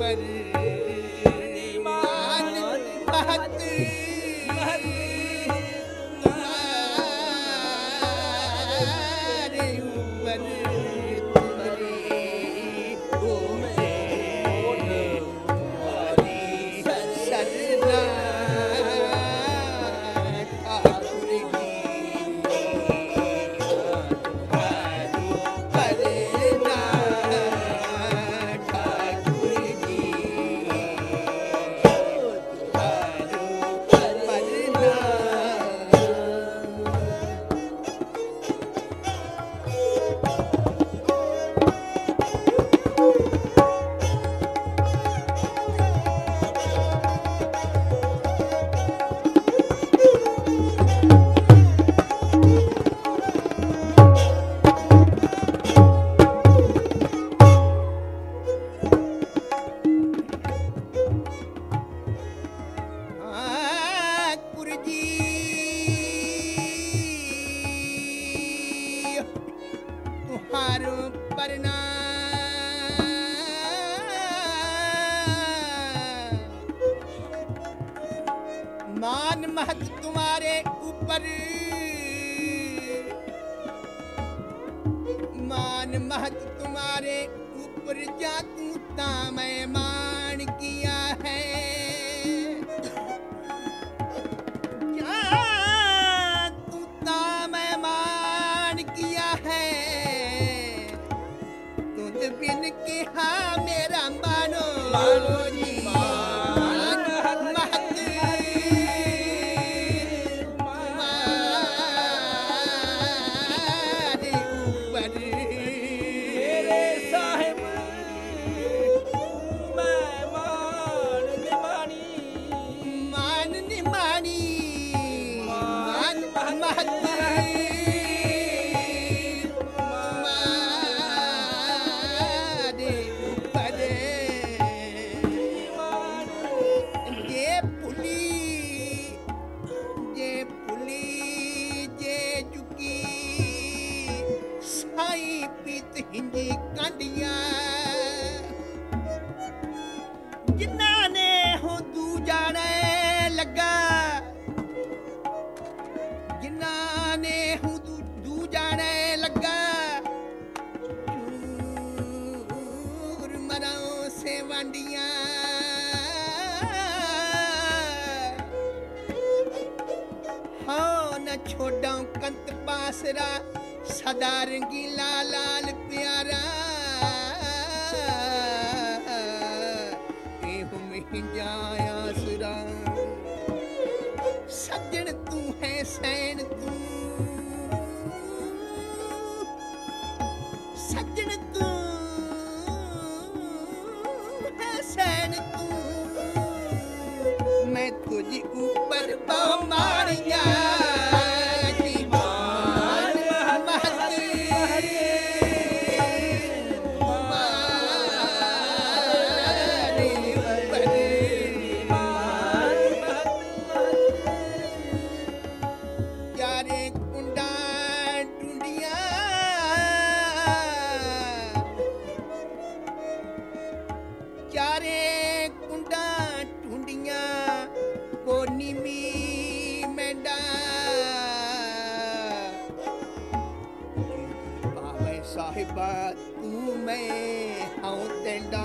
पर मान महत महत ऊपर मान महत तुम्हारे ऊपर जा तू ता मैं ਬਹੁਤ ਹਿੰਦੀ ਕਾਂਡੀਆਂ। ਜਿਨ੍ਹਾਂ ਨੇ ਹੋ ਤੂੰ ਜਾਣੇ ਲੱਗਾ। ਜਿਨ੍ਹਾਂ ਨੇ ਹੋ ਤੂੰ ਦੂ ਜਾਣੇ ਲੱਗਾ। ਚੂਰ ਮਰਾਂ ਸੇ ਵੰਡੀਆਂ। ਹਾਂ, ਨਾ ਛੋਡਾਂ ਕੰਤ ਪਾਸਰਾ, ਸਦਾ ਰੰਗੀ ਰੰਗੀਲਾ ਤੂੰ ਹੈ ਤੂੰ। ਸੱਜਣ ਤੂੰ ਹੈ ਸੈਨ ਤੂੰ। ਮੈਂ ਤੁਝ ਉੱਪਰ ਬਮਾਰੀਆਂ ਮਾਰਿਆ ਮਹਤੀ ਕੋਨੀ ਮੀ ਮੈਂਡਾ। ਬਾਵੇ ਸਾਹਿਬਾ ਤੂੰ ਮੈਂ ਹਉ ਟੈਂਡਾ